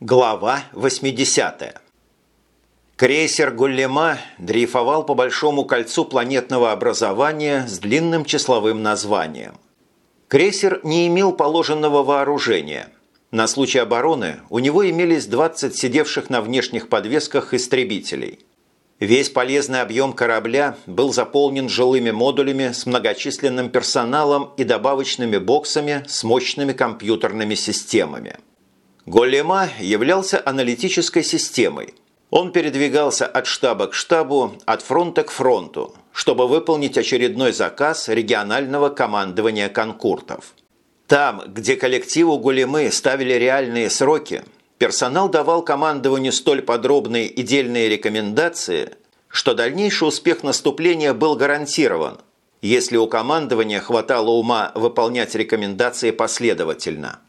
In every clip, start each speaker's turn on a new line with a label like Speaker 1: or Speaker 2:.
Speaker 1: Глава 80. Крейсер «Гуллема» дрейфовал по большому кольцу планетного образования с длинным числовым названием. Крейсер не имел положенного вооружения. На случай обороны у него имелись 20 сидевших на внешних подвесках истребителей. Весь полезный объем корабля был заполнен жилыми модулями с многочисленным персоналом и добавочными боксами с мощными компьютерными системами – Голема являлся аналитической системой. Он передвигался от штаба к штабу, от фронта к фронту, чтобы выполнить очередной заказ регионального командования конкуртов. Там, где коллективу Гулемы ставили реальные сроки, персонал давал командованию столь подробные и дельные рекомендации, что дальнейший успех наступления был гарантирован, если у командования хватало ума выполнять рекомендации последовательно.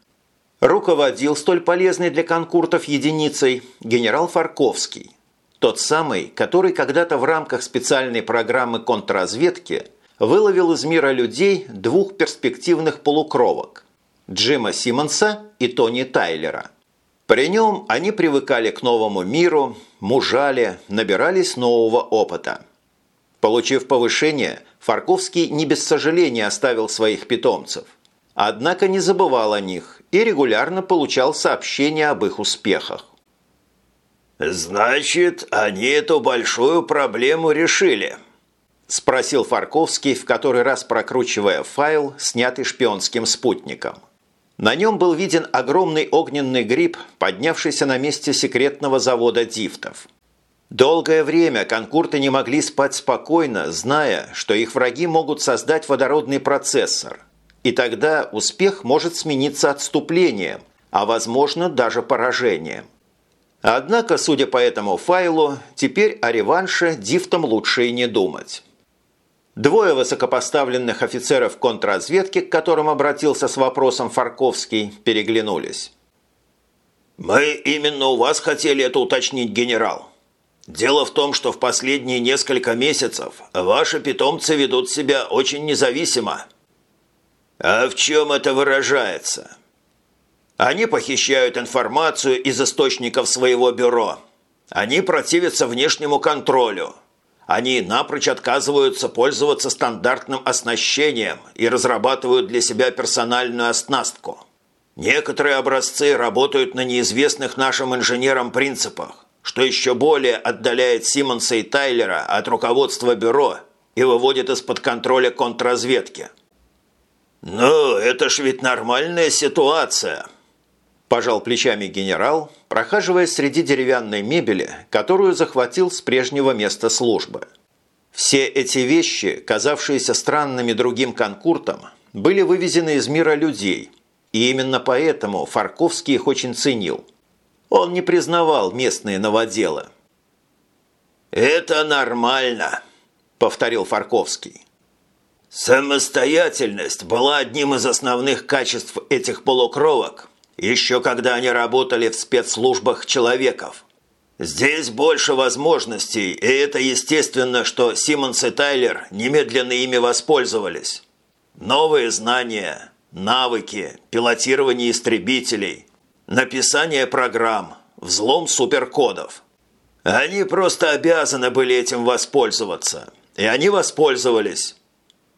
Speaker 1: Руководил столь полезной для конкуртов единицей генерал Фарковский, тот самый, который когда-то в рамках специальной программы контрразведки выловил из мира людей двух перспективных полукровок – Джима Симмонса и Тони Тайлера. При нем они привыкали к новому миру, мужали, набирались нового опыта. Получив повышение, Фарковский не без сожаления оставил своих питомцев. Однако не забывал о них и регулярно получал сообщения об их успехах.
Speaker 2: «Значит, они эту большую проблему решили?» – спросил Фарковский, в который раз прокручивая файл, снятый шпионским спутником.
Speaker 1: На нем был виден огромный огненный гриб, поднявшийся на месте секретного завода дифтов. Долгое время конкурты не могли спать спокойно, зная, что их враги могут создать водородный процессор – и тогда успех может смениться отступлением, а возможно даже поражением. Однако, судя по этому файлу, теперь о реванше дифтам лучше и не думать. Двое высокопоставленных офицеров контрразведки, к которым обратился с вопросом Фарковский, переглянулись.
Speaker 2: «Мы именно у вас хотели это уточнить, генерал. Дело в том, что в последние несколько месяцев ваши питомцы ведут себя очень независимо». А в чем это выражается? Они похищают информацию из источников своего бюро. Они противятся внешнему контролю. Они напрочь отказываются пользоваться стандартным оснащением и разрабатывают для себя персональную оснастку. Некоторые образцы работают на неизвестных нашим инженерам принципах, что еще более отдаляет Симмонса и Тайлера от руководства бюро и выводит из-под контроля контрразведки – «Ну, это ж ведь нормальная ситуация», – пожал плечами генерал, прохаживаясь среди деревянной мебели, которую захватил с прежнего места службы. Все эти вещи, казавшиеся странными другим конкуртам, были вывезены из мира людей, и именно поэтому Фарковский их очень ценил. Он не признавал местные новоделы. «Это нормально», – повторил Фарковский. Самостоятельность была одним из основных качеств этих полукровок, еще когда они работали в спецслужбах человеков. Здесь больше возможностей, и это естественно, что Симмонс и Тайлер немедленно ими воспользовались. Новые знания, навыки, пилотирование истребителей, написание программ, взлом суперкодов. Они просто обязаны были этим воспользоваться. И они воспользовались.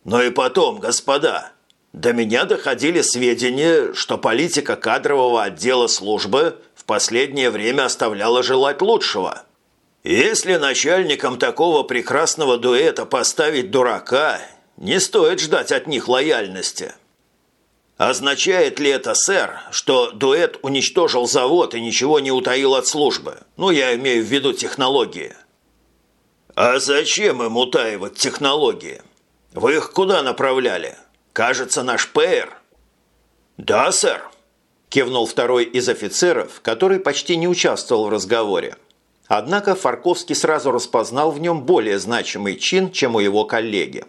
Speaker 2: Но и потом, господа, до меня доходили сведения, что политика кадрового отдела службы в последнее время оставляла желать лучшего. Если начальникам такого прекрасного дуэта поставить дурака, не стоит ждать от них лояльности. Означает ли это, сэр, что дуэт уничтожил завод и ничего не утаил от службы? Ну, я имею в виду технологии. А зачем им утаивать технологии? Вы их куда направляли? Кажется, наш ПР». «Да, сэр», – кивнул второй из офицеров, который почти не участвовал в разговоре. Однако Фарковский сразу распознал в нем более значимый чин, чем у его коллеги.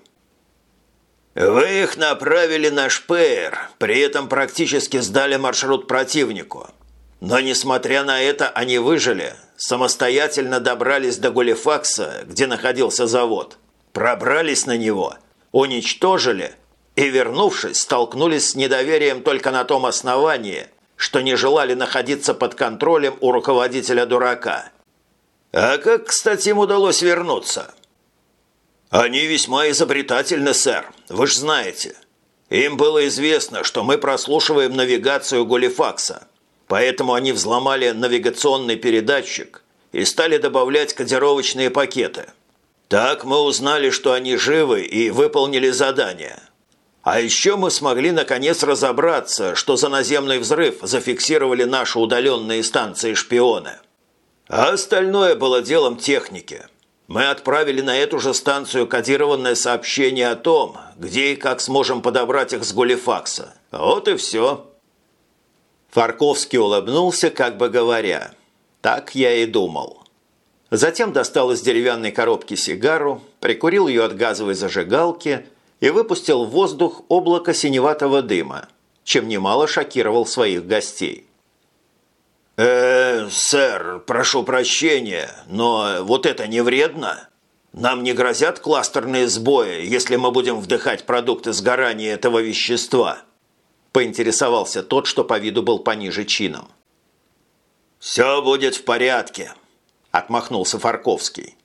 Speaker 2: «Вы их направили на ШПР, при этом практически сдали маршрут противнику. Но, несмотря на это, они выжили, самостоятельно добрались до Гулифакса, где находился завод, пробрались на него уничтожили и, вернувшись, столкнулись с недоверием только на том основании, что не желали находиться под контролем у руководителя дурака. А как, кстати, им удалось вернуться? Они весьма изобретательны, сэр, вы же знаете. Им было известно, что мы прослушиваем навигацию Гулифакса, поэтому они взломали навигационный передатчик и стали добавлять кодировочные пакеты. Так мы узнали, что они живы и выполнили задание – а еще мы смогли наконец разобраться, что за наземный взрыв зафиксировали наши удаленные станции шпионы. А остальное было делом техники. Мы отправили на эту же станцию кодированное сообщение о том, где и как сможем подобрать их с Гулифакса. Вот и все.
Speaker 1: Фарковский улыбнулся, как бы говоря. Так я и думал. Затем достал из деревянной коробки сигару, прикурил ее от газовой зажигалки и выпустил в воздух облако синеватого дыма, чем немало шокировал своих гостей.
Speaker 2: «Э, сэр, прошу прощения, но вот это не вредно? Нам не грозят кластерные сбои, если мы будем вдыхать продукты сгорания этого вещества?»
Speaker 1: поинтересовался тот, что по виду был пониже чином.
Speaker 2: «Все будет в порядке», – отмахнулся Фарковский.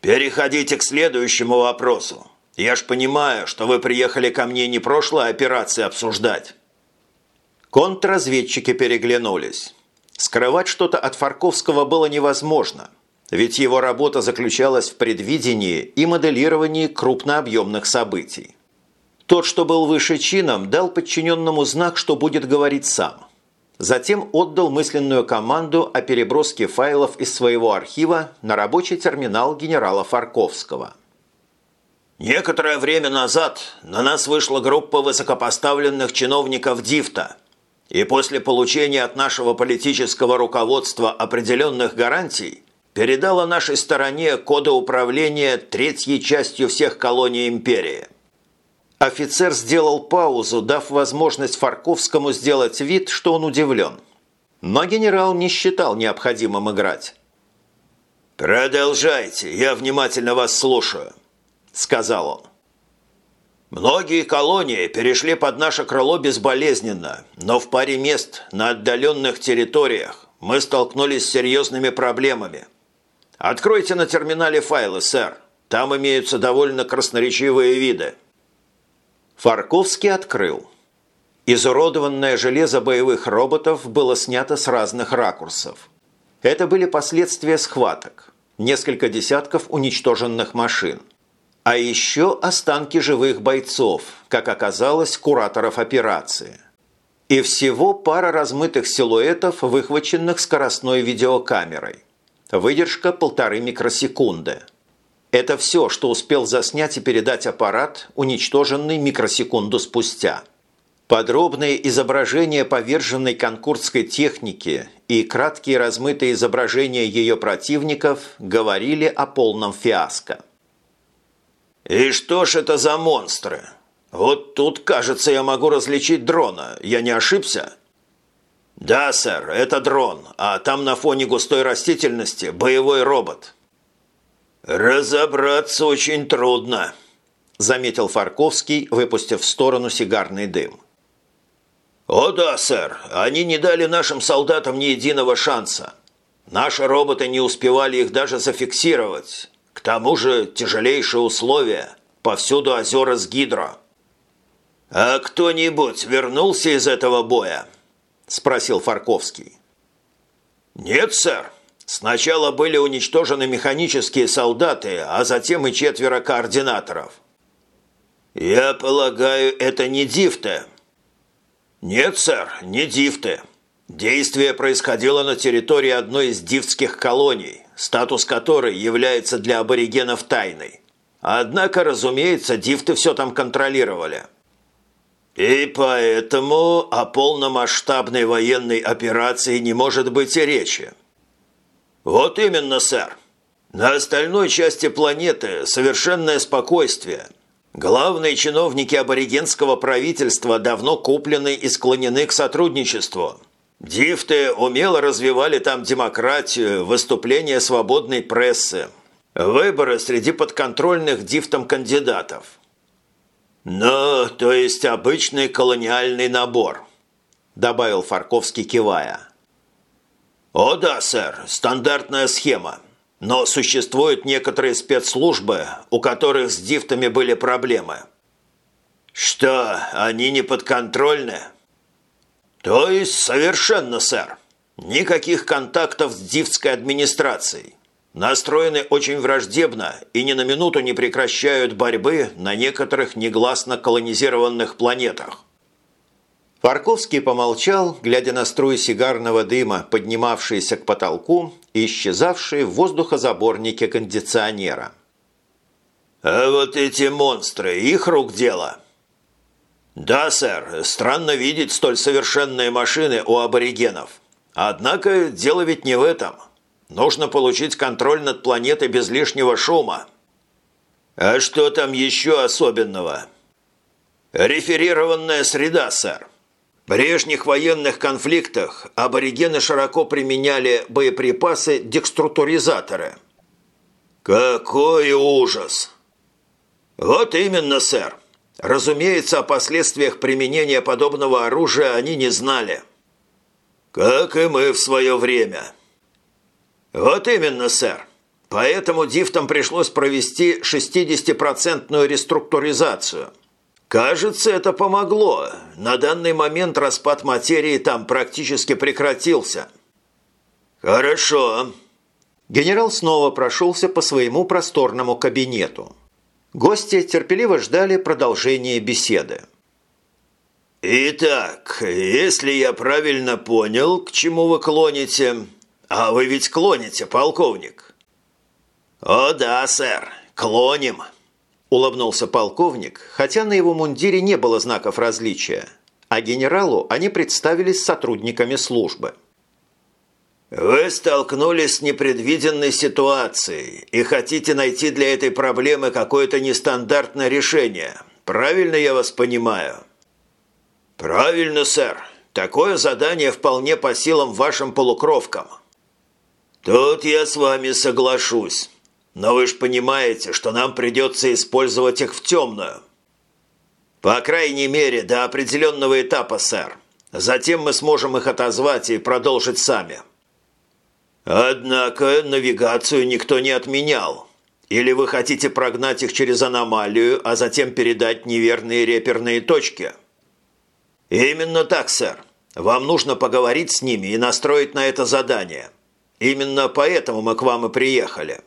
Speaker 2: «Переходите к следующему вопросу. Я ж понимаю, что вы приехали ко мне не прошлой операции обсуждать».
Speaker 1: Контрразведчики переглянулись. Скрывать что-то от Фарковского было невозможно, ведь его работа заключалась в предвидении и моделировании крупнообъемных событий. Тот, что был выше чином, дал подчиненному знак, что будет говорить сам. Затем отдал мысленную команду о переброске файлов из своего архива на рабочий терминал генерала Фарковского –
Speaker 2: Некоторое время назад на нас вышла группа высокопоставленных чиновников ДИФТа, и после получения от нашего политического руководства определенных гарантий передала нашей стороне коды управления третьей частью всех колоний империи.
Speaker 1: Офицер сделал паузу, дав возможность Фарковскому сделать вид, что он удивлен. Но генерал не считал необходимым играть.
Speaker 2: «Продолжайте, я внимательно вас слушаю», сказал он. Многие колонии перешли под наше крыло безболезненно, но в паре мест на отдаленных территориях мы столкнулись с серьезными проблемами. Откройте на терминале файлы, сэр. Там имеются довольно красноречивые виды.
Speaker 1: Фарковский открыл. Изуродованное железо боевых роботов было снято с разных ракурсов. Это были последствия схваток. Несколько десятков уничтоженных машин – а еще останки живых бойцов, как оказалось, кураторов операции. И всего пара размытых силуэтов, выхваченных скоростной видеокамерой. Выдержка полторы микросекунды. Это все, что успел заснять и передать аппарат, уничтоженный микросекунду спустя. Подробные изображения поверженной конкурсской техники и краткие размытые изображения ее противников говорили о полном фиаско.
Speaker 2: «И что ж это за монстры? Вот тут, кажется, я могу различить дрона. Я не ошибся?» «Да, сэр, это дрон, а там на фоне густой растительности боевой робот». «Разобраться очень трудно», – заметил Фарковский, выпустив в сторону сигарный дым. «О да, сэр, они не дали нашим солдатам ни единого шанса. Наши роботы не успевали их даже зафиксировать, к тому же тяжелейшие условия, повсюду озера с гидро. «А кто-нибудь вернулся из этого боя?» – спросил Фарковский. «Нет, сэр. Сначала были уничтожены механические солдаты, а затем и четверо координаторов». «Я полагаю, это не дифты?» «Нет, сэр, не дифты. Действие происходило на территории одной из дифтских колоний, статус которой является для аборигенов тайной. Однако, разумеется, дифты все там контролировали. И поэтому о полномасштабной военной операции не может быть и речи. Вот именно, сэр. На остальной части планеты совершенное спокойствие. Главные чиновники аборигенского правительства давно куплены и склонены к сотрудничеству. Дифты умело развивали там демократию, выступления свободной прессы, выборы среди подконтрольных дифтом кандидатов. Ну, то есть обычный колониальный набор.
Speaker 1: добавил Фарковский, кивая.
Speaker 2: «О да, сэр, стандартная схема. Но существуют некоторые спецслужбы, у которых с дифтами были проблемы». «Что, они не подконтрольны?» «То есть совершенно, сэр. Никаких контактов с дифтской администрацией. Настроены очень враждебно и ни на минуту не прекращают борьбы на некоторых негласно колонизированных планетах.
Speaker 1: Фарковский помолчал, глядя на струи сигарного дыма, поднимавшиеся к потолку и исчезавшие в воздухозаборнике кондиционера.
Speaker 2: «А вот эти монстры, их рук дело?» «Да, сэр, странно видеть столь совершенные машины у аборигенов. Однако дело ведь не в этом. Нужно получить контроль над планетой без лишнего шума». «А что там еще особенного?» «Реферированная среда, сэр. Прежних военных конфликтах аборигены широко применяли боеприпасы-декструтуризаторы. Какой ужас! Вот именно, сэр. Разумеется, о последствиях применения подобного оружия они не знали. Как и мы в свое время. Вот именно, сэр. Поэтому дифтам пришлось провести 60-процентную реструктуризацию – Кажется, это помогло. На данный момент распад материи там практически прекратился. Хорошо.
Speaker 1: Генерал снова прошелся по своему просторному кабинету. Гости терпеливо ждали продолжения беседы.
Speaker 2: «Итак, если я правильно понял, к чему вы клоните... А вы ведь клоните, полковник?» «О да, сэр, клоним».
Speaker 1: Улыбнулся полковник, хотя на его мундире не было знаков различия, а генералу они представились сотрудниками службы.
Speaker 2: «Вы столкнулись с непредвиденной ситуацией и хотите найти для этой проблемы какое-то нестандартное решение. Правильно я вас понимаю?» «Правильно, сэр. Такое задание вполне по силам вашим полукровкам». «Тут я с вами соглашусь». Но вы же понимаете, что нам придется использовать их в темную. По крайней мере, до определенного этапа, сэр. Затем мы сможем их отозвать и продолжить сами. Однако навигацию никто не отменял. Или вы хотите прогнать их через аномалию, а затем передать неверные реперные точки? Именно так, сэр. Вам нужно поговорить с ними и настроить на это задание. Именно поэтому мы к вам и приехали.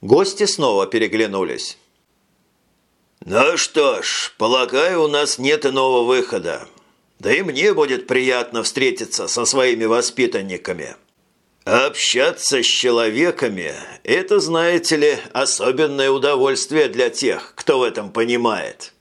Speaker 1: Гости снова переглянулись.
Speaker 2: «Ну что ж, полагаю, у нас нет иного выхода. Да и мне будет приятно встретиться со своими воспитанниками. Общаться с человеками – это, знаете ли, особенное удовольствие для тех, кто в этом понимает».